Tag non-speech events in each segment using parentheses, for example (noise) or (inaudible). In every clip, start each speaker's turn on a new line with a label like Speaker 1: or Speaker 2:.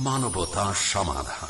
Speaker 1: মানবতা সমাধান।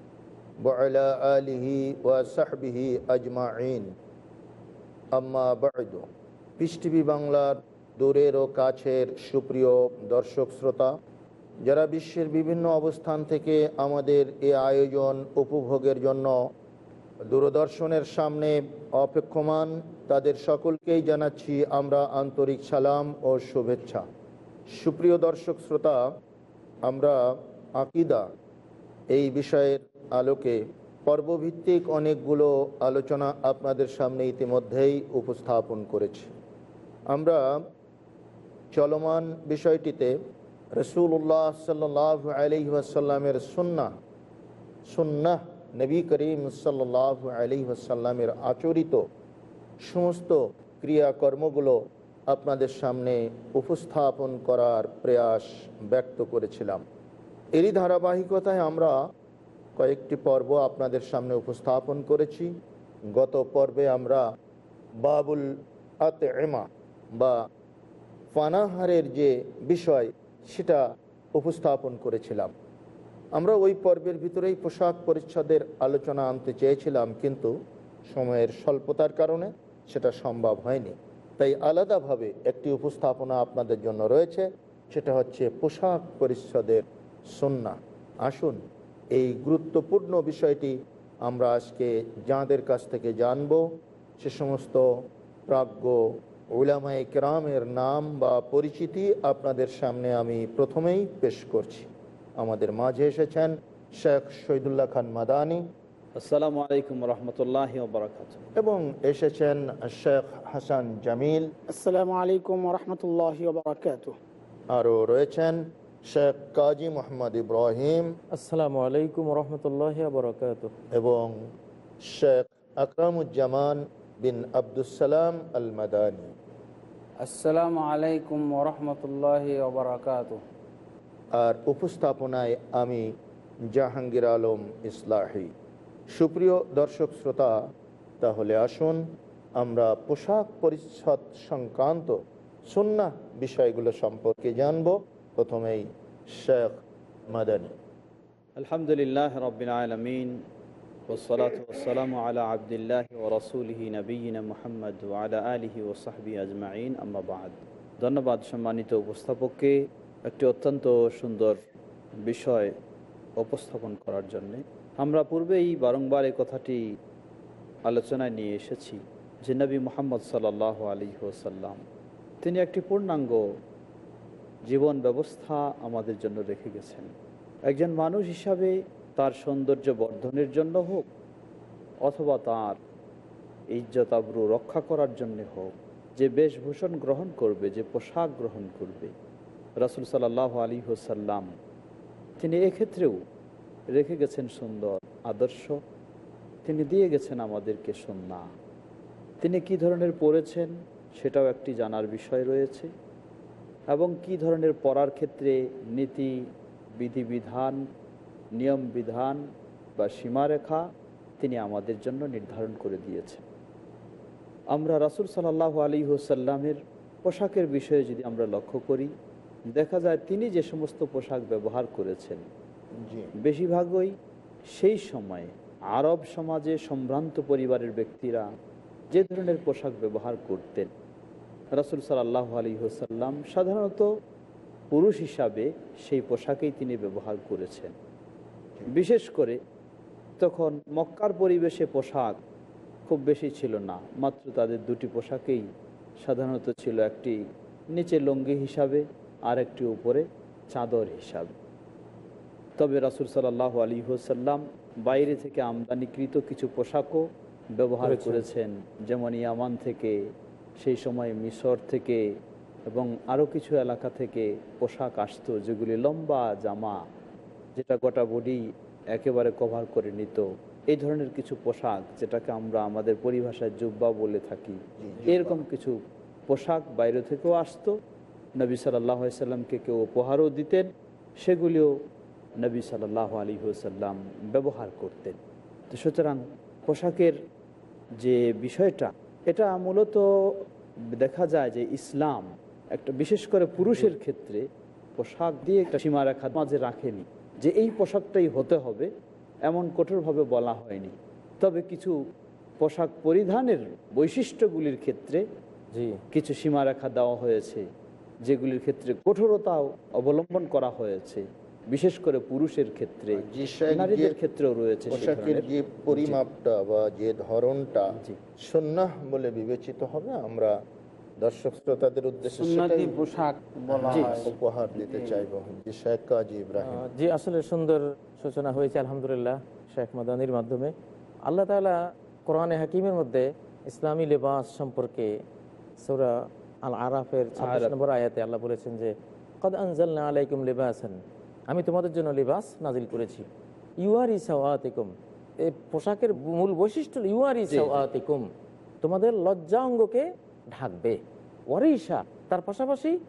Speaker 2: وعلى آله وصحبه أجمعين আম্মা বাদ পিস টিভি বাংলার দূরের ও কাছের সুপ্রিয় দর্শক শ্রোতা যারা বিশ্বের বিভিন্ন অবস্থান থেকে আমাদের এ আয়োজন উপভোগের জন্য দূরদর্শনের সামনে অপেক্ষমান তাদের সকলকেই জানাচ্ছি আমরা আন্তরিক সালাম ও শুভেচ্ছা সুপ্রিয় দর্শক শ্রোতা আমরা আকিদা এই বিষয়ের আলোকে পর্বভিত্তিক অনেকগুলো আলোচনা আপনাদের সামনে ইতিমধ্যেই উপস্থাপন করেছি। আমরা চলমান বিষয়টিতে রসুল্লাহ সাল্লাহ আলি আসাল্লামের সুন্না সুন্নাহ নবী করিম সাল্লাহ আলি আসাল্লামের আচরিত সমস্ত ক্রিয়াকর্মগুলো আপনাদের সামনে উপস্থাপন করার প্রয়াস ব্যক্ত করেছিলাম। এরই ধারাবাহিকতায় আমরা কয়েকটি পর্ব আপনাদের সামনে উপস্থাপন করেছি। গত পর্বে আমরা বাবুল আতে এমা বা পানাহারের যে বিষয়, সেটা উপস্থাপন করেছিলাম। আমরা ওই পর্বের ভিতরেই পোশাক পরিচ্ছদের আলোচনা আনতে চেয়েছিলাম, কিন্তু সময়ের স্বল্পতার কারণে সেটা সম্ভব হয়নি। তাই আলাদাভাবে একটি উপস্থাপনা আপনাদের জন্য রয়েছে, সেটা হচ্ছে পোশাক পরিচ্ছদের সন্না আসুন এই গুরুত্বপূর্ণ বিষয়টি আমরা আজকে যাঁদের কাছ থেকে জানব সে সমস্ত প্রাজ্ঞ ওলামায় কেরামের নাম বা পরিচিতি আপনাদের সামনে আমি প্রথমেই পেশ করছি। আমাদের মাঝে এসেছেন শেখ শহীদুল্লাহ খান মাদানি।
Speaker 3: আসসালামু আলাইকুম রহমতুল্লাহ বারাকাত
Speaker 2: এবং এসেছেন শেখ হাসান জামিল।
Speaker 4: আসসালামু আলাইকুম রহমতুল্লাহ বারকাত
Speaker 2: আরও রয়েছেন শেখ কাজী মোহাম্মদ ইব্রাহিম
Speaker 5: আসসালামু আলাইকুম রহমতুল্লাহ বরকাত
Speaker 2: এবং শেখ আকরামুজ্জামান বিন আবদুসালাম আল মাদানী
Speaker 3: আসসালামু আলাইকুম রহমতুল্লাহ বারাকাত
Speaker 2: আর উপস্থাপনায় আমি জাহাঙ্গীর আলম ইসলাহি। সুপ্রিয় দর্শক শ্রোতা তাহলে আসুন আমরা পোশাক পরিচ্ছদ সংক্রান্ত সুন্না বিষয়গুলো সম্পর্কে জানব। প্রথমেই শেখ মাদানী।
Speaker 3: আলহামদুলিল্লাহ আবদুল্লাহ ও রসুলহি মোহাম্মদ ও আম্মাবাদ ধন্যবাদ সম্মানিত উপস্থাপককে একটি অত্যন্ত সুন্দর বিষয় উপস্থাপন করার জন্যে। আমরা পূর্বেই বারংবার এই কথাটি আলোচনায় নিয়ে এসেছি যে নবী মোহাম্মদ সাল্লাহ আলী ওসাল্লাম তিনি একটি পূর্ণাঙ্গ জীবন ব্যবস্থা আমাদের জন্য রেখে গেছেন। একজন মানুষ হিসাবে তার সৌন্দর্য বর্ধনের জন্য হোক, অথবা তার ইজ্জত আবরু রক্ষা করার জন্য হোক, যে বেশভূষণ গ্রহণ করবে, যে পোশাক গ্রহণ করবে, রাসুল সাল্লাহ আলী হোসাল্লাম তিনি এক্ষেত্রেও রেখে গেছেন সুন্দর আদর্শ। তিনি দিয়ে গেছেন আমাদেরকে সন্না তিনি কি ধরনের পড়েছেন, সেটাও একটি জানার বিষয় রয়েছে। এবং কি ধরনের পড়ার ক্ষেত্রে নীতি বিধিবিধান নিয়ম বিধান বা সীমারেখা তিনি আমাদের জন্য নির্ধারণ করে দিয়েছেন। আমরা রাসুল সাল্লাহ আলী হুসাল্লামের পোশাকের বিষয়ে যদি আমরা লক্ষ্য করি দেখা যায় তিনি যে সমস্ত পোশাক ব্যবহার করেছেন বেশিরভাগই সেই সময়ে আরব সমাজে সম্ভ্রান্ত পরিবারের ব্যক্তিরা যে ধরনের পোশাক ব্যবহার করতেন। রাসুল সাল্লাহ আলী হোসাল্লাম সাধারণত পুরুষ হিসাবে সেই পোশাকেই তিনি ব্যবহার করেছেন। বিশেষ করে তখন মক্কার পরিবেশে পোশাক খুব বেশি ছিল না মাত্র তাদের দুটি পোশাকেই সাধারণত ছিল একটি নিচে লঙ্গি হিসাবে আর একটি উপরে চাদর হিসাবে। তবে রাসুল সাল্লাহ আলী হোসাল্লাম বাইরে থেকে আমদানিকৃত কিছু পোশাকও ব্যবহার করেছেন যেমন ইয়ামান থেকে সেই সময় মিশর থেকে এবং আরও কিছু এলাকা থেকে পোশাক আসতো যেগুলি লম্বা জামা যেটা গোটা বডি একেবারে কভার করে নিত। এই ধরনের কিছু পোশাক যেটাকে আমরা আমাদের পরিভাষায় জুব্বা বলে থাকি। এরকম কিছু পোশাক বাইরে থেকেও আসতো। নবী সাল্লাহ সাল্লামকে কেউ উপহারও দিতেন সেগুলিও নবী সাল্লাহ আলী হুসাল্লাম ব্যবহার করতেন। তো সুতরাং পোশাকের যে বিষয়টা এটা মূলত দেখা যায় যে ইসলাম একটা বিশেষ করে পুরুষের ক্ষেত্রে পোশাক দিয়ে একটা সীমারেখা মাঝে রাখেনি। যে এই পোশাকটাই হতে হবে এমন কঠোরভাবে বলা হয়নি। তবে কিছু পোশাক পরিধানের বৈশিষ্ট্যগুলির ক্ষেত্রে কিছু সীমারেখা দেওয়া হয়েছে যেগুলির ক্ষেত্রে কঠোরতাও অবলম্বন করা হয়েছে। বিশেষ করে পুরুষের ক্ষেত্রে নারীদের
Speaker 2: যে
Speaker 3: ক্ষেত্রেও রয়েছে
Speaker 2: পোশাকের যে পরিমাপটা বা যে ধরনটা
Speaker 3: জি।
Speaker 2: সুন্নাহ বলে বিবেচিত হবে আমরা দর্শক শ্রোতাদের উদ্দেশ্যে
Speaker 4: সুন্নতি পোশাক
Speaker 2: উপহার দিতে চাইব। জি শেখ কাজী ইব্রাহিম।
Speaker 5: জি আসলে সুন্দর সূচনা হয়েছে আলহামদুলিল্লাহ শেখ মাদানির মাধ্যমে। আল্লাহ তাআলা কোরআনে হাকিমের মধ্যে ইসলামী লেবাস সম্পর্কে সৌরা আল আরাফের ছাব্বিশ
Speaker 3: আরাফ।
Speaker 5: নম্বর আয়াতে আল্লাহ বলেছেন যে কদ আনজালনা আলাইকুম লিবাসান। আমি তোমাদের জন্য লিবাস নাজিল করেছি। ইউআরি সাওয়াতিকুম। এই পোশাকের মূল বৈশিষ্ট্য ইউআরি সাওয়াতিকুম। তোমাদের লজ্জা অঙ্গকে ঢাকবে। ওয়ারিসা তার পাশাপাশি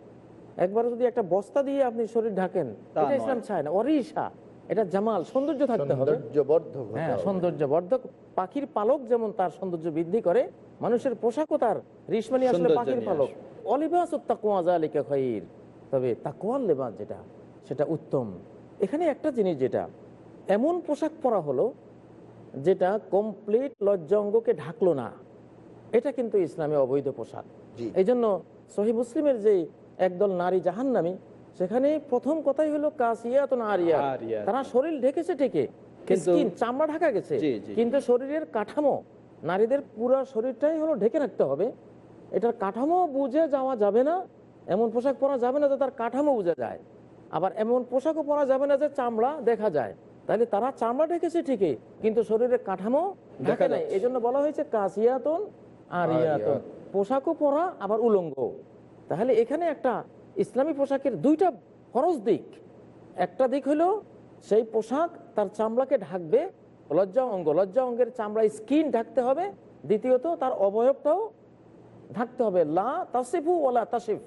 Speaker 5: একবার যদি একটা বস্তা দিয়ে আপনি শরীর ঢাকেন এটা ইসলাম চায় না। অরিসা এটা জামাল সৌন্দর্য থাকতে হবে।
Speaker 2: সৌন্দর্যবর্ধক
Speaker 5: হ্যাঁ। সৌন্দর্যবর্ধক। পাখির পালক যেমন তার সৌন্দর্য বৃদ্ধি করে মানুষের পোশাকও তার রিসমানি আসলে পাখির পালক। অলিবাস তাকুয়া জালিকা খাইর। তবে তাকুয়ার লেবাস যেটা সেটা উত্তম। এখানে একটা জিনিস যেটা এমন পোশাক পরা হলো যেটা কমপ্লিট লজ্জা অঙ্গকে ঢাকলো না। এটা কিন্তু ইসলামে অবৈধ পোশাক। এই জন্য সহি মুসলিমের যে একদল নারী জাহান্নামী সেখানে প্রথম কথাই হলো কাসিয়াত আরিয়া।
Speaker 3: আরিয়াত।
Speaker 5: তারা শরীর ঢেকেছে ঠেকে চামড়া ঢাকা গেছে। কিন্তু শরীরের কাঠামো নারীদের পুরো শরীরটাই হলো ঢেকে রাখতে হবে। এটার কাঠামো বুঝে যাওয়া যাবে না এমন পোশাক পরা যাবে না যে তার কাঠামো বোঝা যায়। আবার এমন পোশাকও পরা যাবে না যে চামড়া দেখা যায়। তাহলে তারা চামড়া ঢেকেছে ঠিকই কিন্তু শরীরের কাঠামো
Speaker 3: দেখা
Speaker 5: নাই এই জন্য বলা হয়েছে কাসিয়াতন আর ইয়াতন পোশাকও পরা আবার উলঙ্গ। তাহলে এখানে একটা ইসলামী পোশাকের দুইটা ফরজ দিক। একটা দিক হলো সেই পোশাক তার চামড়াকে ঢাকবে লজ্জা অঙ্গ। লজ্জা অঙ্গের চামড়া স্কিন ঢাকতে হবে। দ্বিতীয়ত তার অবয়বটাও ঢাকতে হবে। লা তাসিফু ওলা তাসিফ।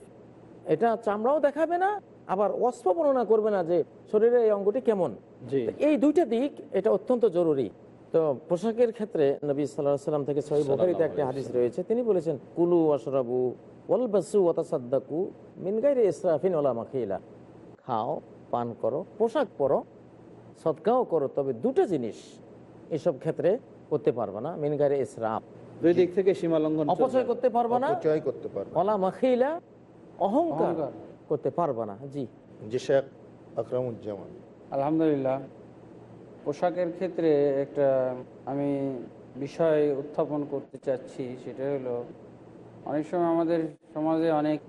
Speaker 5: এটা চামড়াও দেখাবে না আবার অস্প বর্ণনা করবে না যে শরীরের এই অঙ্গটি কেমন। এই দুইটা দিক এটা অত্যন্ত জরুরি। তো পোশাকের ক্ষেত্রে নবী সাল্লাহ সাল্লাম থেকে সহি বোখারিতে একটা হাদিস রয়েছে। তিনি বলেছেন কুলু অশরাবু ওয়ালবাসু ওয়াতাসাদ্দাকু মিন গাইরে ইসরাফিন ওলা মাখিলা। খাও পান করো পোশাক পরো সৎকাও করো তবে দুটো জিনিস এসব ক্ষেত্রে করতে পারবে না মিন গাইরে ইসরাফ।
Speaker 3: দুই দিক থেকে সীমা লঙ্ঘন
Speaker 5: অপচয় করতে পারবে না।
Speaker 2: অপচয় করতে পারবে
Speaker 5: ওলা মাখিলা অহংকার। করতে পারবে না জি।
Speaker 2: যে শেখ আকরামুজ্জামান।
Speaker 6: আলহামদুলিল্লাহ। পোশাকের ক্ষেত্রে একটা আমি বিষয় উত্থাপন করতে চাচ্ছি সেটা হলো অনেক সময় আমাদের সমাজে অনেক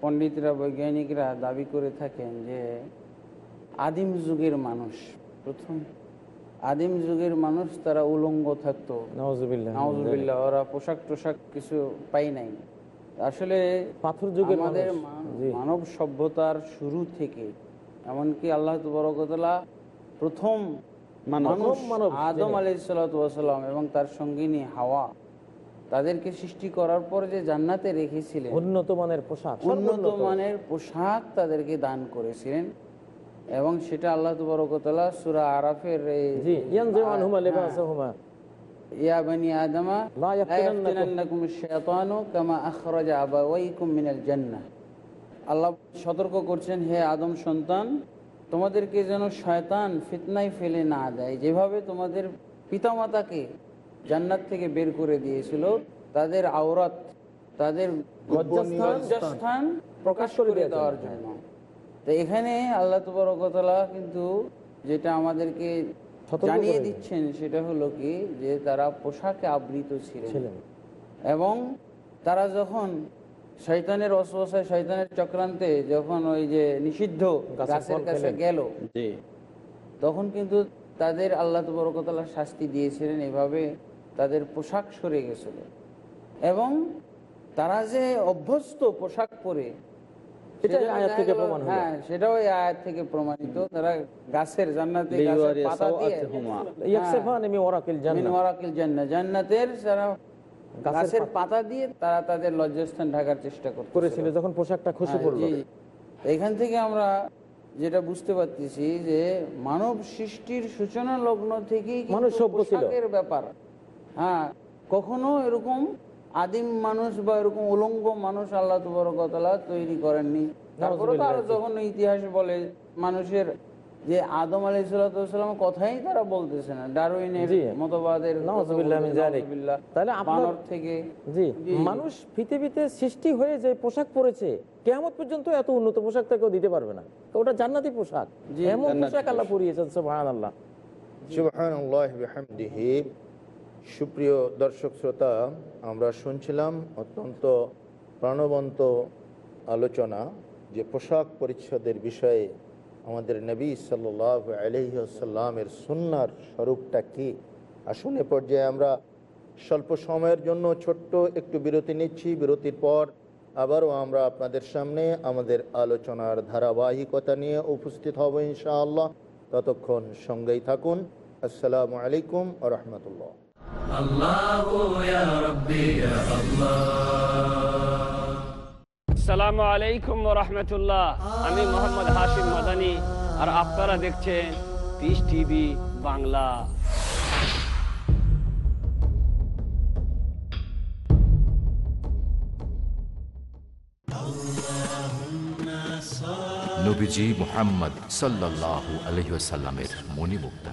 Speaker 6: পণ্ডিতরা বৈজ্ঞানিকরা দাবি করে থাকেন যে আদিম যুগের মানুষ প্রথম আদিম যুগের মানুষ তারা উলঙ্গ থাকতো। নাউজুবিল্লাহ ওরা পোশাক টোশাক কিছু পাই নাই। আসলে
Speaker 5: পাথর যুগের
Speaker 6: আমাদের। মান-। মানব সভ্যতার শুরু থেকে এমনকি আল্লাহ তবরকতলা প্রথম মানুষ আদম
Speaker 5: যিনি।
Speaker 6: আলাইসালাম এবং তার সঙ্গিনী হাওয়া তাদেরকে সৃষ্টি করার পর যে জান্নাতে রেখেছিলেন
Speaker 5: উন্নত মানের পোশাক
Speaker 6: উন্নত মানের পোশাক তাদেরকে দান করেছিলেন এবং সেটা আল্লাহ তবরকতলা সুরা আরাফের ইয়া বানি আদমা
Speaker 5: লা
Speaker 6: লা
Speaker 5: ইয়াফতিনান্নাকুম।
Speaker 6: ইয়াফতিনান্নাকুম আশ-শায়তানু কামা আখরাজা আবাওয়াইকুম মিনাল জান্নাহ। আল্লাহ সতর্ক করছেন হে আদম সন্তান তোমাদেরকে যেন শয়তান ফিতনায় ফেলে না দেয়। যেভাবে তোমাদের পিতামাতাকে জান্নাত থেকে বের করে দিয়েছিল তাদের আওরাত তাদের
Speaker 5: লজ্জাস্থান
Speaker 6: লজ্জাস্থান প্রকাশ করে দেওয়ার জন্য। তো এখানে আল্লাহ তবরকতলা কিন্তু যেটা আমাদেরকে জানিয়ে দিচ্ছেন সেটা হলো কি যে তারা পোশাকে আবৃত ছিলেন। এবং তারা যখন শয়তানের অসবসায় শয়তানের চক্রান্তে যখন ওই যে নিষিদ্ধ
Speaker 5: গাছের
Speaker 6: কাছে গেল তখন কিন্তু তাদের আল্লাহ তবরকতলা শাস্তি দিয়েছিলেন এভাবে তাদের পোশাক সরে গেছিল। এবং তারা যে অভ্যস্ত পোশাক পরে
Speaker 5: এটা আয়াত থেকে প্রমাণ হলো।
Speaker 6: হ্যাঁ সেটাও এই আয়াত থেকে প্রমাণিত। তারা গাছের জান্নাতে গাছের পাতা দিয়ে
Speaker 3: সাওয়াতিহুমা।
Speaker 5: মিন ওয়ারাকিল
Speaker 6: মিন ওয়ারাকিল জান্নাহ। জান্নাতের যারা
Speaker 5: গাছের
Speaker 6: গাছের পাতা। দিয়ে তারা তাদের লজ্জাস্থান ঢাকার চেষ্টা
Speaker 5: করেছিল যখন পোশাকটা খসে পড়ল
Speaker 6: এখান থেকে আমরা যেটা বুঝতে পারতেছি যে মানব সৃষ্টির সূচনা লগ্ন থেকেই কিন্তু
Speaker 5: মানুষ সভ্য
Speaker 6: ব্যাপার। হ্যাঁ কখনো এরকম আদিম মানুষ বা এরকম উলঙ্গ মানুষ আল্লাহ তবরকতলা তৈরি করেননি। তারপরে তো আরও যখন ইতিহাস বলে মানুষের যে আদম আলাই সাল্লাম কথাই তারা বলতেছে না। ডারউইনের
Speaker 5: জি।
Speaker 6: মতবাদের
Speaker 5: মিন। তাহলে আপনার-
Speaker 6: থেকে
Speaker 5: জি। মানুষ পৃথিবীতে সৃষ্টি হয়ে যে পোশাক পরেছে কেমন পর্যন্ত এত উন্নত পোশাক তো কেউ দিতে পারবে না। তো ওটা জান্নাতি পোশাক। এমন পোশাক আল্লাহ পরিয়েছেন সুবহান আল্লাহ
Speaker 2: সুবহানাল্লাহ বিহামদিহি। সুপ্রিয় দর্শক শ্রোতা, আমরা শুনছিলাম অত্যন্ত প্রাণবন্ত আলোচনা যে পোশাক পরিচ্ছদের বিষয়ে আমাদের নবী সাল্লাহ আলহিসাল্লামের সুন্নার স্বরূপটা কি? আসুন এ পর্যায়ে আমরা স্বল্প সময়ের জন্য ছোট্ট একটু বিরতি নিচ্ছি। বিরতির পর আবারও আমরা আপনাদের সামনে আমাদের আলোচনার ধারাবাহিকতা নিয়ে উপস্থিত হব ইনশাআল্লাহ। ততক্ষণ সঙ্গেই থাকুন। আসসালামু আলাইকুম আ রহমতুল্লাহ।
Speaker 7: সালামু আলাইকুম রহমতুল্লাহ। আমি মোহাম্মদ হাশিম মাদানি আর আপনারা দেখছেন পিস টিভি বাংলা।
Speaker 8: নবীজি মোহাম্মদ সাল্লাহ আলহিসাল্লামের মণিমুক্তা।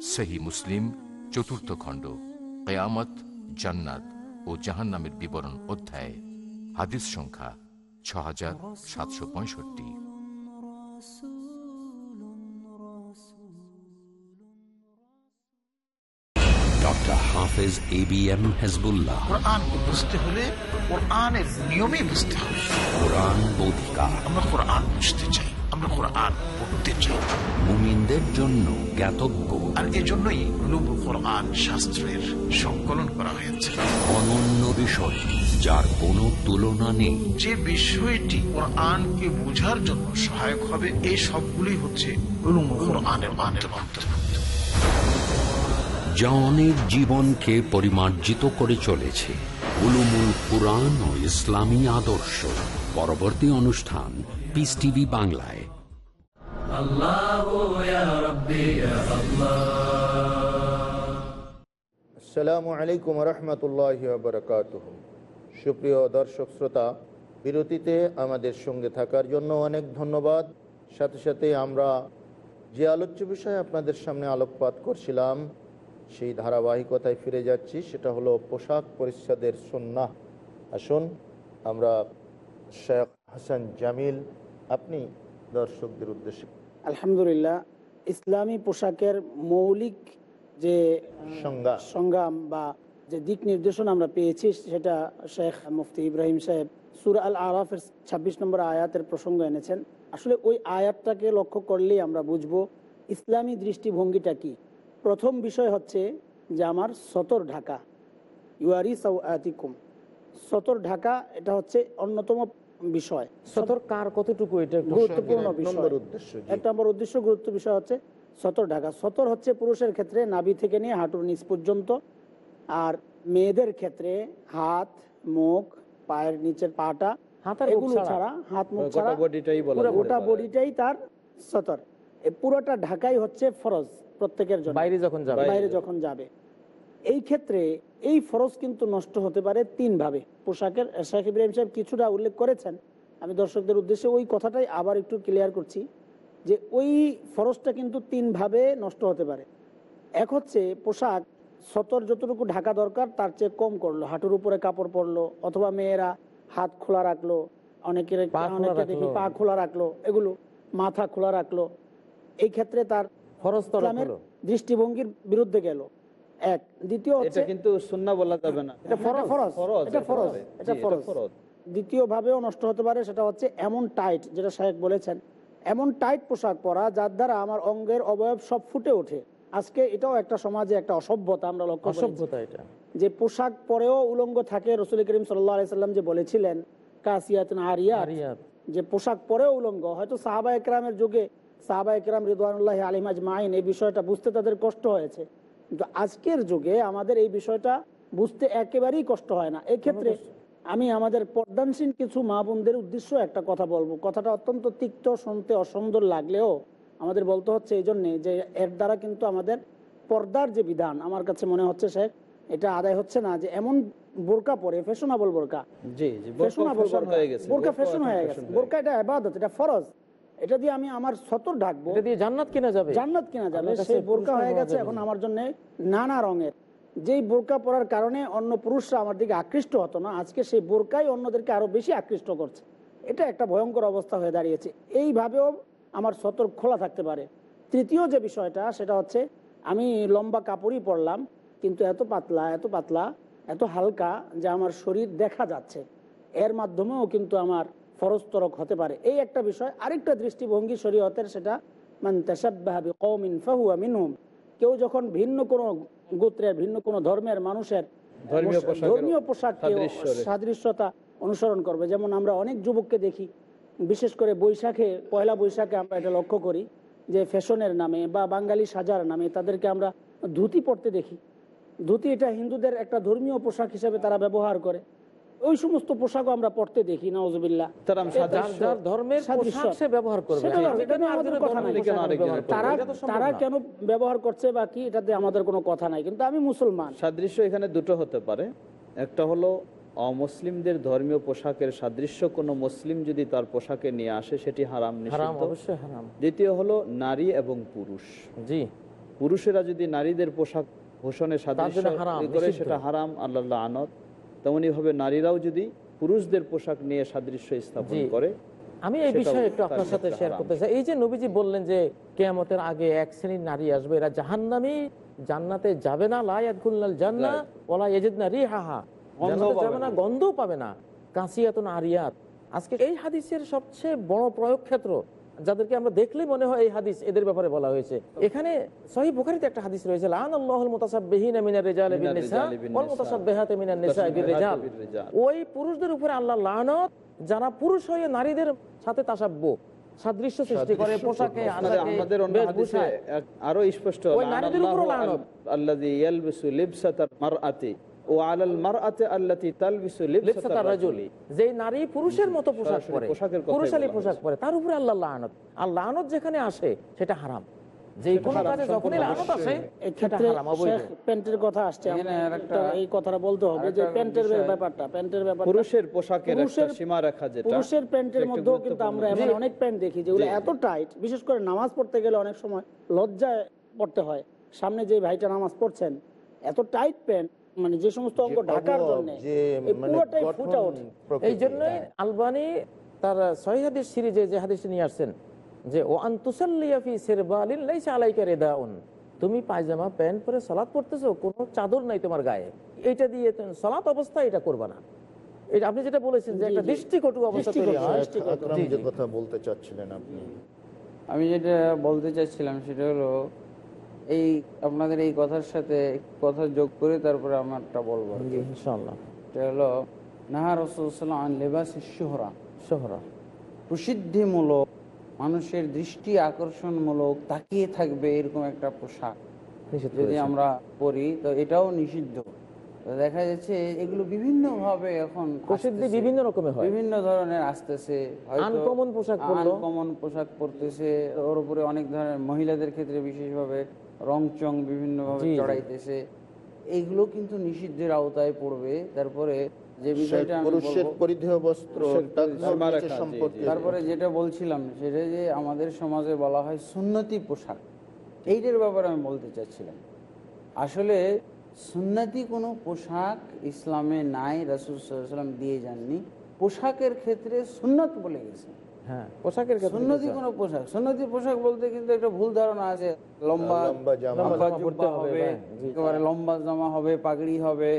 Speaker 8: সেহী মুসলিম চতুর্থ খণ্ড কেয়ামত জান্নাত ও জাহান্নামের বিবরণ অধ্যায় হাদিস সংখ্যা ছ হাজার সাতশো পঁয়ষট্টি।
Speaker 1: Doctor Hafez A B M Hezbullah.
Speaker 9: Quran বুঝতে হলে কোরআনের নিয়মে বুঝতে হবে।
Speaker 1: কোরআন বোধিকা
Speaker 9: আমরা কোরআন বুঝতে চাই। আমরা কোরআন পড়তে চাই।
Speaker 1: মুমিনদের জন্য জ্ঞাতব্য।
Speaker 9: আর এজন্যই উলুমুল কোরআন শাস্ত্রের সংকলন করা হয়েছে।
Speaker 1: অনন্য বিষয় যার কোনো তুলনা নেই।
Speaker 9: যে বিষয়টি কোরআনকে বোঝার জন্য সহায়ক হবে এই সবগুলি হচ্ছে উলুমুল কোরআনের অন্তর্ভুক্ত।
Speaker 1: যা অনেক জীবনকে পরিমার্জিত করে চলেছে। উলুমুল কুরআন ও ইসলামী আদর্শ। পরবর্তী অনুষ্ঠান পিস টিভি বাংলায়।
Speaker 2: রহমতুল্লাহ বরকাত সুপ্রিয় দর্শক শ্রোতা, বিরতিতে আমাদের সঙ্গে থাকার জন্য অনেক ধন্যবাদ। সাথে সাথে আমরা যে আলোচ্য বিষয়ে আপনাদের সামনে আলোকপাত করছিলাম, সেই ধারাবাহিকতায় ফিরে যাচ্ছি, সেটা হলো পোশাক পরিচ্ছদের সন্না আসুন, আমরা শেখ হাসান জামিল, আপনি দর্শকদের উদ্দেশ্যে
Speaker 4: আলহামদুলিল্লাহ ইসলামী পোশাকের মৌলিক যে
Speaker 2: সংজ্ঞা।
Speaker 4: সংগ্রাম বা যে দিক নির্দেশনা আমরা পেয়েছি সেটা শেখ মুফতি ইব্রাহিম সাহেব সুর আল আরাফের ছাব্বিশ নম্বর আয়াতের প্রসঙ্গ এনেছেন। আসলে ওই আয়াতটাকে লক্ষ্য করলেই আমরা বুঝব ইসলামী দৃষ্টিভঙ্গিটা কি। প্রথম বিষয় হচ্ছে যে আমার সতর ঢাকা। ইউআরি সাউ আতিকুম সতর ঢাকা এটা হচ্ছে অন্যতম বিষয়।
Speaker 5: সতর কার কতটুকু এটা
Speaker 4: গুরুত্বপূর্ণ বিষয়।
Speaker 2: উদ্দেশ্য
Speaker 4: এক নম্বর উদ্দেশ্য গুরুত্ব বিষয় হচ্ছে সতর ঢাকা। সতর হচ্ছে পুরুষের ক্ষেত্রে নাভি থেকে নিয়ে হাঁটুর নিচ পর্যন্ত আর মেয়েদের ক্ষেত্রে হাত মুখ পায়ের নিচের পাটা
Speaker 5: হাত
Speaker 4: এগুলো
Speaker 5: ছাড়া।
Speaker 4: ছাড়া হাত মুখ ছাড়া
Speaker 3: বডিটাই বলা
Speaker 4: পুরো
Speaker 3: যেতে
Speaker 4: গোটা বডিটাই তার সতর। পুরোটা ঢাকাই হচ্ছে ফরজ প্রত্যেকের জন্য।
Speaker 5: বাইরে যখন যাবে।
Speaker 4: বাইরে যখন যাবে। এই ক্ষেত্রে এই ফরজ কিন্তু নষ্ট হতে পারে তিন ভাবে পোশাকের শেখ ইব্রাহিম সাহেব কিছুটা উল্লেখ করেছেন। আমি দর্শকদের উদ্দেশ্যে ওই কথাটাই আবার একটু ক্লিয়ার করছি যে ওই ফরজটা কিন্তু তিন ভাবে নষ্ট হতে পারে। এক হচ্ছে পোশাক সতর যতটুকু ঢাকা দরকার তার চেয়ে কম করল। হাঁটুর উপরে কাপড় পরলো অথবা মেয়েরা হাত খোলা রাখল অনেকের অনেকে দেখি। পা খোলা রাখল এগুলো মাথা খোলা রাখল। এই ক্ষেত্রে তার
Speaker 5: ফরজ
Speaker 4: দৃষ্টিভঙ্গির বিরুদ্ধে গেল। এক। দ্বিতীয়
Speaker 3: এটা কিন্তু সুন্না বলা যাবে না।
Speaker 4: এটা ফরজ। ফরজ।
Speaker 3: ফরজ,
Speaker 4: এটা ফরজ। এটা
Speaker 3: এটা
Speaker 4: ফরজ।
Speaker 3: ফরজ।
Speaker 4: দ্বিতীয় ভাবেও নষ্ট হতে পারে সেটা হচ্ছে এমন টাইট যেটা সাহেব বলেছেন। এমন টাইট পোশাক পরা যার দ্বারা আমার অঙ্গের অবয়ব সব ফুটে ওঠে। আজকে এটাও একটা সমাজে একটা অসভ্যতা আমরা লক্ষ্য
Speaker 5: অসভ্যতা এটা।
Speaker 4: যে পোশাক পরেও উলঙ্গ থাকে রসুল করিম সাল্লাম যে বলেছিলেন কাসিয়াত আরিয়া যে পোশাক পরেও উলঙ্গ হয়তো সাহাবা একরামের যুগে সাহাবা একরাম রিদওয়ানুল্লাহ আলিমাজ মাইন এই বিষয়টা বুঝতে তাদের কষ্ট হয়েছে। কিন্তু আজকের যুগে আমাদের এই বিষয়টা বুঝতে একেবারেই কষ্ট হয় না। ক্ষেত্রে আমি আমাদের পর্দানসীন কিছু মা বোনদের উদ্দেশ্য একটা কথা বলব। কথাটা অত্যন্ত তিক্ত শুনতে অসুন্দর লাগলেও আমাদের বলতে হচ্ছে এই জন্যে যে এর দ্বারা কিন্তু আমাদের পর্দার যে বিধান আমার কাছে মনে হচ্ছে শেখ এটা আদায় হচ্ছে না যে এমন বোরকা পরে ফ্যাশনেবল বোরকা।
Speaker 3: জি
Speaker 4: ফ্যাশনেবল বোরকা ফ্যাশন হয়ে গেছে বোরকা এটা আবাদত এটা ফরজ। এটা দিয়ে আমি আমার সতর ঢাকবো।
Speaker 5: এটা দিয়ে জান্নাত কিনা যাবে?
Speaker 4: জান্নাত কিনা যাবে। সেই বোরকা হয়ে গেছে এখন আমার জন্য নানা রঙের। যেই বোরকা পরার কারণে অন্য পুরুষরা আমার দিকে আকৃষ্ট হতো না আজকে সেই বোরকাই অন্যদেরকে আরও বেশি আকৃষ্ট করছে। এটা একটা ভয়ঙ্কর অবস্থা হয়ে দাঁড়িয়েছে। এইভাবেও আমার সতর্ক খোলা থাকতে পারে। তৃতীয় যে বিষয়টা সেটা হচ্ছে আমি লম্বা কাপড়ই পরলাম কিন্তু এত পাতলা এত পাতলা এত হালকা যে আমার শরীর দেখা যাচ্ছে। এর মাধ্যমেও কিন্তু আমার ফরস্তরক হতে পারে। এই একটা বিষয়। আরেকটা দৃষ্টিভঙ্গি শরীয়তের সেটা মান ফাহুয়া মিনহুম। কেউ যখন ভিন্ন কোনো গোত্রের ভিন্ন কোনো ধর্মের মানুষের
Speaker 3: ধর্মীয় পোশাক
Speaker 4: সাদৃশ্যতা অনুসরণ করবে। যেমন আমরা অনেক যুবককে দেখি বিশেষ করে বৈশাখে পয়লা বৈশাখে আমরা এটা লক্ষ্য করি যে ফ্যাশনের নামে বা বাঙালি সাজার নামে তাদেরকে আমরা ধুতি পরতে দেখি। ধুতি এটা হিন্দুদের একটা ধর্মীয় পোশাক হিসেবে তারা ব্যবহার করে। ওই সমস্ত পোশাকও আমরা পড়তে দেখি নওয়াজবিল্লাহ
Speaker 3: তারা
Speaker 5: ধর্মের ব্যবহার করবে। না।
Speaker 4: কেন ব্যবহার করছে বা কি এটাতে আমাদের কোনো কথা নাই। কিন্তু আমি মুসলমান।
Speaker 3: সাদৃশ্য এখানে দুটো হতে পারে। একটা হলো অমুসলিমদের ধর্মীয় পোশাকের সাদৃশ্য। কোনো মুসলিম যদি তার পোশাকে নিয়ে আসে সেটি হারাম
Speaker 5: হারাম অবশ্যই হারাম।
Speaker 3: দ্বিতীয় হলো নারী এবং পুরুষ।
Speaker 5: জি।
Speaker 3: পুরুষেরা যদি নারীদের পোশাক ভূষণের সাদৃশ্য করে সেটা হারাম আল্লাহ আনত তেমনি ভাবে নারীরাও যদি পুরুষদের পোশাক নিয়ে সাদৃশ্য স্থাপন করে
Speaker 5: আমি এই বিষয়ে একটু আপনার সাথে শেয়ার করতে চাই। এই যে নবীজি বললেন যে কেয়ামতের আগে এক শ্রেণির নারী আসবে এরা জাহান্নামি জান্নাতে যাবে না লায়াতুল্লাল জান্না ওলা ইয়াজিদনা রিহাহা।
Speaker 3: গন্ধও
Speaker 5: জান্নাতে যাবে না।
Speaker 3: না।
Speaker 5: গন্ধও পাবে না। কাসিয়াতুন আরিয়াত। আজকে এই হাদিসের সবচেয়ে বড় প্রয়োগ ক্ষেত্র যাদেরকে আমরা দেখলেই মনে হয় এই হাদিস এদের ব্যাপারে বলা হয়েছে। এখানে সহি বুখারিতে একটা হাদিস রয়েছে লান আল্লাহুল মুতাসাব্বিহিনা মিনার রিজালি বিন নিসা ওয়াল। মুতাসাব্বিহাতি মিনান নিসা বির রিজাল। ওই পুরুষদের উপরে আল্লাহ লানত যারা পুরুষ হয়ে নারীদের সাথে তাসাব্য সাদৃশ্য সৃষ্টি করে পোশাকে
Speaker 3: আমাদের অন্য হাদিসে আরও স্পষ্ট
Speaker 5: লানত।
Speaker 3: আল্লাযী ইয়ালবিসু লিবসাতাল মারআতি। ও আলাল মারআতি আল্লাতী তালবিসু লিবসাতার
Speaker 5: রাজুলি। যে নারী পুরুষের মতো পোশাক পরে পুরুষালী পোশাক পরে তার উপরে আল্লাহ লানত। আর লানত যেখানে আসে সেটা হারাম। যে কোনো কাজে যখনই লানত আসে সেটা হারাম অবৈধ।
Speaker 4: প্যান্টের কথা আসছে
Speaker 6: এখানে
Speaker 4: আমরা
Speaker 6: আরেকটা-
Speaker 4: একটা এই কথাটা বলতে হবে যে প্যান্টের ব্যাপারটা প্যান্টের ব্যাপারটা।
Speaker 3: পুরুষের পোশাকের একটা সীমা রেখা যেটা
Speaker 4: পুরুষের প্যান্টের মধ্যেও কিন্তু আমরা এমন অনেক প্যান্ট দেখি যেগুলো এত টাইট বিশেষ করে নামাজ পড়তে গেলে অনেক সময় লজ্জায় পড়তে হয়। সামনে যে ভাইটা নামাজ পড়ছেন এত টাইট প্যান্ট মানে যে সমস্ত অঙ্গ ঢাকার জন্য এই
Speaker 2: মানে
Speaker 4: পুরোটাই
Speaker 2: গঠন
Speaker 4: ওঠে।
Speaker 5: এই জন্যই। আলবানি তার সহি হাদিস সিরিজে যে হাদিসটি নিয়ে আসছেন যে ও আন্তুসাল্লিয়াফি সেরবালিন লাইসা আলাইকা রেদাউন। তুমি পায়জামা প্যান্ট পরে সালাত পড়তেছো কোনো চাদর নাই তোমার গায়ে। এইটা দিয়ে তুমি সালাত অবস্থা এটা করবা না। এটা আপনি যেটা বলেছেন যে একটা দৃষ্টিকটু অবস্থা হয়।
Speaker 2: কথা বলতে চাচ্ছিলেন আপনি।
Speaker 6: আমি যেটা বলতে চাচ্ছিলাম সেটা হলো এই আপনাদের এই কথার সাথে কথা যোগ করে তারপরে আমারটা বলব।
Speaker 5: ইনশাআল্লাহ।
Speaker 6: এটা হলো নাহা রসুলাম আন লেবাস শোহরা।
Speaker 5: শহরা।
Speaker 6: প্রসিদ্ধিমূলক মানুষের দৃষ্টি আকর্ষণমূলক তাকিয়ে থাকবে এরকম একটা পোশাক। যদি আমরা পরি তো এটাও নিষিদ্ধ। দেখা যাচ্ছে এগুলো বিভিন্ন ভাবে এখন
Speaker 5: প্রসিদ্ধি বিভিন্ন রকমের হয়
Speaker 6: বিভিন্ন ধরনের আসতেছে
Speaker 5: Uncommon পোশাক পরলো।
Speaker 6: আনকমন পোশাক পরতেছে ওর উপরে অনেক ধরনের মহিলাদের ক্ষেত্রে বিশেষভাবে রং চং বিভিন্ন ভাবে। চড়াইতেছে এইগুলো কিন্তু নিষিদ্ধের আওতায় পড়বে তারপরে যে বিষয়টা। তারপরে যেটা বলছিলাম সেটা যে আমাদের সমাজে বলা হয় সুন্নতি পোশাক এইটার ব্যাপারে আমি বলতে চাচ্ছিলাম আসলে সুন্নতি কোনো পোশাক ইসলামে নাই রাসুল সাল্লাম দিয়ে যাননি। পোশাকের ক্ষেত্রে সুন্নত বলে গেছে।
Speaker 5: হ্যাঁ পোশাকের
Speaker 6: সুন্নতি কোনো পোশাক সুন্নতি পোশাক বলতে কিন্তু একটা ভুল ধারণা আছে। লম্বা
Speaker 2: লম্বা জামা।
Speaker 6: লম্বা
Speaker 5: জামা
Speaker 6: জুব্বা
Speaker 5: পরতে হবে,
Speaker 6: হবে
Speaker 5: জি।
Speaker 6: একেবারে লম্বা জামা হবে পাগড়ি হবে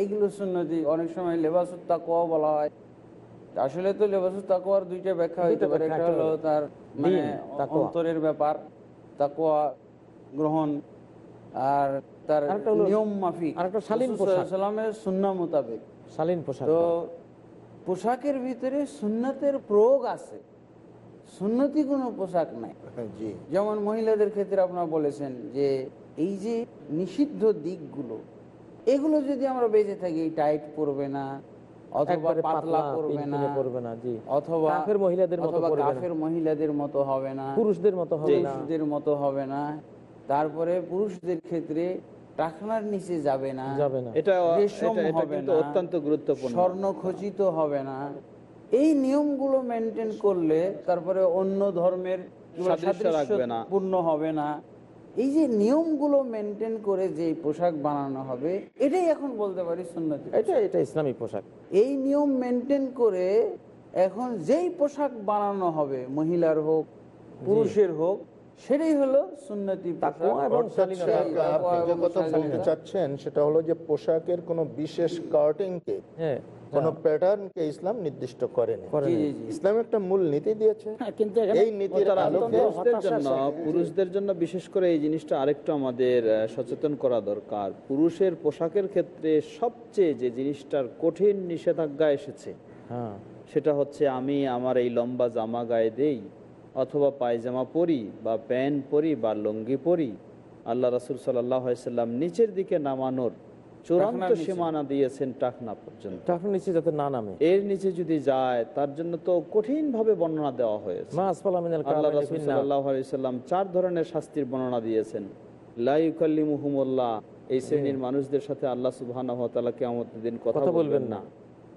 Speaker 6: এইগুলো সুন্নতি। অনেক সময় লেবাসুত তাকওয়া বলা হয়। আসলে তো লেবাসুত তাকওয়ার দুইটা ব্যাখ্যা হইতে পারে। একটা হলো তার মানে। অন্তরের ব্যাপার তাকওয়া গ্রহণ আর তার নিয়ম মাফিক।
Speaker 5: আরেকটা শালীন পোশাক।
Speaker 6: সুন্না মোতাবেক।
Speaker 5: শালীন পোশাক।
Speaker 6: তো পোশাকের ভিতরে সুন্নতের প্রয়োগ আছে। সুন্নতি কোনো পোশাক নাই।
Speaker 2: হ্যাঁ,
Speaker 6: যেমন মহিলাদের ক্ষেত্রে আপনারা বলেছেন যে এই যে নিষিদ্ধ দিকগুলো এগুলো যদি আমরা বেঁচে থাকি টাইট পরবে না অথবা পাতলা পরবে না
Speaker 5: পরবে না, জি।
Speaker 6: অথবা
Speaker 5: কাফের মহিলাদের মতো
Speaker 6: কাফের মহিলাদের মতো হবে না
Speaker 5: পুরুষদের মতো হবে না।
Speaker 6: পুরুষদের মতো হবে না তারপরে পুরুষদের ক্ষেত্রে টাকনার নিচে যাবে না
Speaker 5: যাবে না।
Speaker 3: এটা
Speaker 6: রেশম হবে না,
Speaker 3: অত্যন্ত গুরুত্বপূর্ণ।
Speaker 6: স্বর্ণ খচিত হবে না। এই নিয়মগুলো মেনটেন করলে তারপরে অন্য ধর্মের
Speaker 3: সাদৃশ্য রাখবে না।
Speaker 6: পূর্ণ হবে না। এই যে নিয়মগুলো মেনটেন করে যে পোশাক বানানো হবে এটাই এখন বলতে পারি সুন্নতি
Speaker 5: এটা এটা ইসলামী পোশাক।
Speaker 6: এই নিয়ম মেনটেন করে এখন যেই পোশাক বানানো হবে মহিলার হোক পুরুষের হোক সেটাই হলো সুন্নতি
Speaker 2: যে কথা বলতে চাচ্ছেন সেটা হলো যে পোশাকের কোনো বিশেষ কার্টিংকে
Speaker 5: হ্যাঁ
Speaker 2: কোনো প্যাটার্নকে ইসলাম নির্দিষ্ট করেনি।
Speaker 5: করে
Speaker 6: জি
Speaker 5: নাই।
Speaker 6: জি জি।
Speaker 2: ইসলাম একটা মূল নীতি দিয়েছে।
Speaker 4: হ্যাঁ, কিন্তু
Speaker 2: এই নীতির
Speaker 3: জন্য পুরুষদের জন্য বিশেষ করে এই জিনিসটা আরেকটু আমাদের সচেতন করা দরকার। পুরুষের পোশাকের ক্ষেত্রে সবচেয়ে যে জিনিসটার কঠিন নিষেধাজ্ঞা এসেছে
Speaker 5: হ্যাঁ।
Speaker 3: সেটা হচ্ছে আমি আমার এই লম্বা জামা গায়ে দেই অথবা পায়জামা পরি বা প্যান্ট পরি বা লুঙ্গি পরি আল্লাহ রাসুল সাল্লাম নিচের দিকে নামানোর চূড়ান্ত সীমানা দিয়েছেন টাকনা পর্যন্ত।
Speaker 5: নিচে যাতে না নামে।
Speaker 3: এর নিচে যদি যায় তার জন্য তো কঠিন ভাবে বর্ণনা দেওয়া হয়েছে। আল্লাহ রাসূল সাল্লাম চার ধরনের শাস্তির বর্ণনা দিয়েছেন। লা ইউকাল্লিমুহুমুল্লাহ এই শ্রেণির মানুষদের সাথে আল্লাহ তাআলা দিন কথা
Speaker 5: বলবেন না।
Speaker 3: না।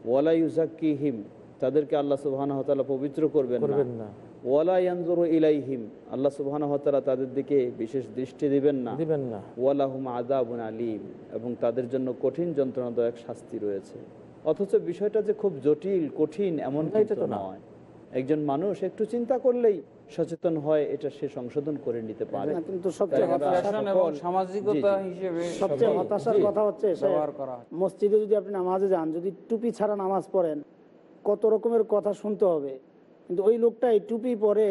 Speaker 3: ওয়ালা ইউজাক্কিহিম তাদেরকে আল্লাহ তাআলা পবিত্র করবেন না। ওয়ালা ইয়ানজুরু ইলাইহিম আল্লাহ সুবহানাহু ওয়া তাআলা তাদের দিকে বিশেষ দৃষ্টি দিবেন না।
Speaker 5: দিবেন না।
Speaker 3: ওয়ালাহুম আযাবুন আলীম এবং তাদের জন্য কঠিন যন্ত্রণাদায়ক শাস্তি রয়েছে। অথচ বিষয়টা যে খুব জটিল কঠিন এমন কিন্তু নয়। একজন মানুষ একটু চিন্তা করলেই সচেতন হয় এটা সে সংশোধন করে নিতে পারে।
Speaker 4: না, কিন্তু সবচেয়ে
Speaker 6: সামাজিকতা। হিসেবে
Speaker 4: সবচেয়ে হতাশার কথা হচ্ছে। মসজিদে যদি আপনি নামাজে যান যদি টুপি ছাড়া নামাজ পড়েন কত রকমের কথা শুনতে হবে। কিন্তু ওই লোকটা এই টুপি পরে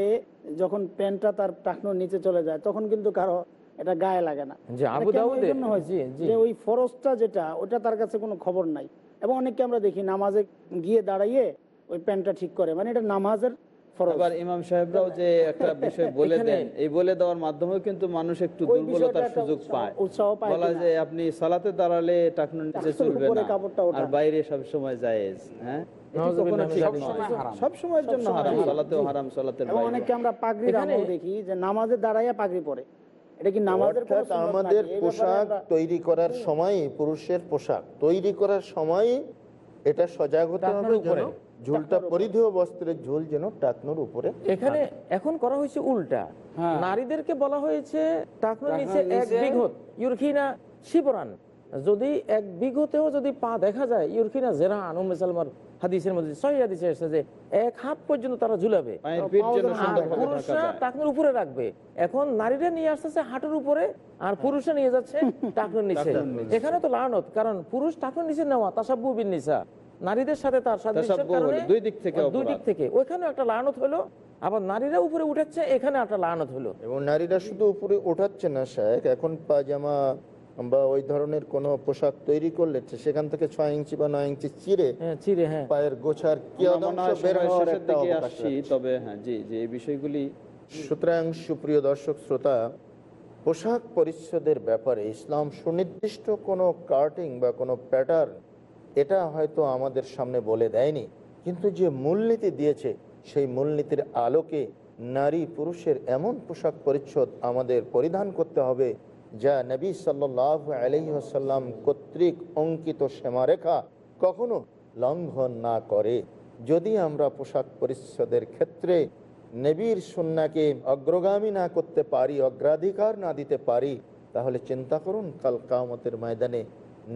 Speaker 4: যখন প্যান্টটা তার টাকনোর নিচে চলে যায় তখন কিন্তু কারও এটা গায়ে লাগে না।
Speaker 5: যে
Speaker 4: ওই ফরজটা যেটা ওটা তার কাছে কোনো খবর নাই। এবং অনেককে আমরা দেখি নামাজে গিয়ে দাঁড়াইয়ে ওই প্যান্টটা ঠিক করে। মানে এটা নামাজের ফরজ।
Speaker 3: আবার ইমাম সাহেবরাও যে একটা বিষয় (laughs) বলে
Speaker 4: এখানে-
Speaker 3: দেন এই বলে দেওয়ার মাধ্যমেও কিন্তু মানুষ একটু দুর্বলতার সুযোগ পায়। বলা
Speaker 4: কিনা?
Speaker 3: আপনি সালাতে দাঁড়ালে টাকনুর নিচে চলবে না। আর বাইরে সব সময় জায়েজ হ্যাঁ? এটা কখনো ঠিক নয়। সব সময়ের জন্য হারাম।
Speaker 4: হারাম।
Speaker 3: সালাতেও হারাম সালাতের বাইরে।
Speaker 4: অনেককে আমরা পাগড়ির আমল দেখি যে নামাজে দাঁড়াইয়া পাগড়ি পরে। এটা কি নামাজের কোনো
Speaker 2: অর্থাৎ
Speaker 4: সুন্নত
Speaker 2: আমাদের পোশাক তৈরি করার সময় পুরুষের পোশাক তৈরি করার সময় এটা সজাগ হতে হবে। ঝুলটা পরিধেয় বস্ত্রের ঝুল যেন টাকনোর উপরে
Speaker 5: এখানে এখন করা হয়েছে উল্টা।
Speaker 6: হ্যাঁ।
Speaker 5: নারীদেরকে বলা হয়েছে টাকনোর নিচে এক বিঘত ইউরখিনা শিবরান। যদি এক বিঘতেও যদি পা দেখা যায় ইউরখিনা জেরা আনুম সালমার হাদিসের মধ্যে সহি হাদিসে এসেছে যে এক হাত পর্যন্ত তারা ঝুলাবে। পুরুষরা টাকনোর উপরে রাখবে। এখন নারীরা নিয়ে আসতেছে হাঁটুর উপরে আর পুরুষরা নিয়ে যাচ্ছে টাকনোর নিচে। এখানে তো লানত কারণ পুরুষ টাকনোর নিচে নেওয়া তাসাব্বু বিন নিসা। নারীদের সাথে তার
Speaker 3: দুই দিক থেকে
Speaker 5: দুই দিক থেকে। ওইখানেও একটা লানত হলো আবার নারীরা উপরে উঠেছে এখানে একটা লানত হলো।
Speaker 2: এবং নারীরা শুধু উপরে ওঠাচ্ছে না শেখ এখন পাজামা বা ওই ধরনের কোনো পোশাক তৈরি করলে সেখান থেকে ছয় ইঞ্চি বা নয় ইঞ্চি চিরে
Speaker 5: হ্যাঁ চিরে হ্যাঁ।
Speaker 2: পায়ের গোছার কি
Speaker 3: আসছি তবে হ্যাঁ জি যে এই বিষয়গুলি
Speaker 2: সুতরাং সুপ্রিয় দর্শক শ্রোতা পোশাক পরিচ্ছদের ব্যাপারে ইসলাম সুনির্দিষ্ট কোনো কার্টিং বা কোনো প্যাটার্ন এটা হয়তো আমাদের সামনে বলে দেয়নি। কিন্তু যে মূলনীতি দিয়েছে সেই মূলনীতির আলোকে নারী পুরুষের এমন পোশাক পরিচ্ছদ আমাদের পরিধান করতে হবে যা নবী সাল্লাহ আলহিহাসাল্লাম কর্তৃক অঙ্কিত সীমারেখা কখনো লঙ্ঘন না করে। যদি আমরা পোশাক পরিচ্ছদের ক্ষেত্রে নবীর সুন্নাকে অগ্রগামী না করতে পারি, অগ্রাধিকার না দিতে পারি, তাহলে চিন্তা করুন, কাল কামতের ময়দানে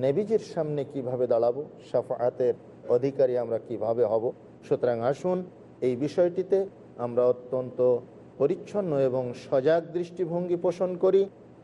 Speaker 2: নেবিজির সামনে কীভাবে দাঁড়াবো সাফায়াতের অধিকারী আমরা কীভাবে হব। সুতরাং আসুন, এই বিষয়টিতে আমরা অত্যন্ত পরিচ্ছন্ন এবং সজাগ দৃষ্টিভঙ্গি পোষণ করি।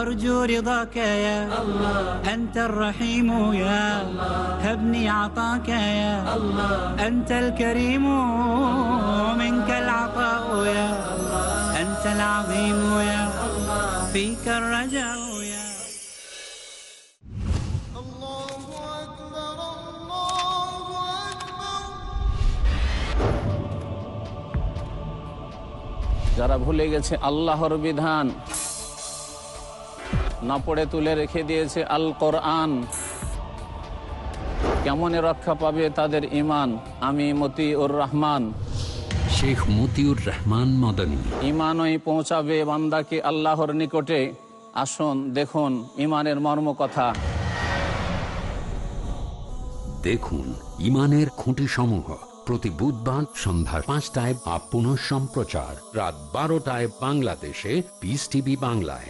Speaker 10: أرجو رضاك يا الله أنت الرحيم يا الله هبني عطاك يا الله أنت الكريم منك العطاء يا الله أنت العظيم يا الله فيك الرجاء يا
Speaker 7: যারা ভুলে গেছে আল্লাহর বিধান না পড়ে তুলে রেখে দিয়েছে আল কোরআন কেমন রক্ষা পাবে তাদের ইমান আমি মতিউর রহমান।
Speaker 1: শেখ মতিউর রহমান মদনী।
Speaker 7: ইমানই পৌঁছাবে বান্দাকে আল্লাহর নিকটে। আসুন দেখুন ইমানের মর্ম কথা
Speaker 1: দেখুন ইমানের খুঁটি সমূহ প্রতি বুধবার সন্ধ্যা পাঁচটায় বা পুনঃ সম্প্রচার রাত বারোটায় বাংলাদেশে পিস টিভি বাংলায়।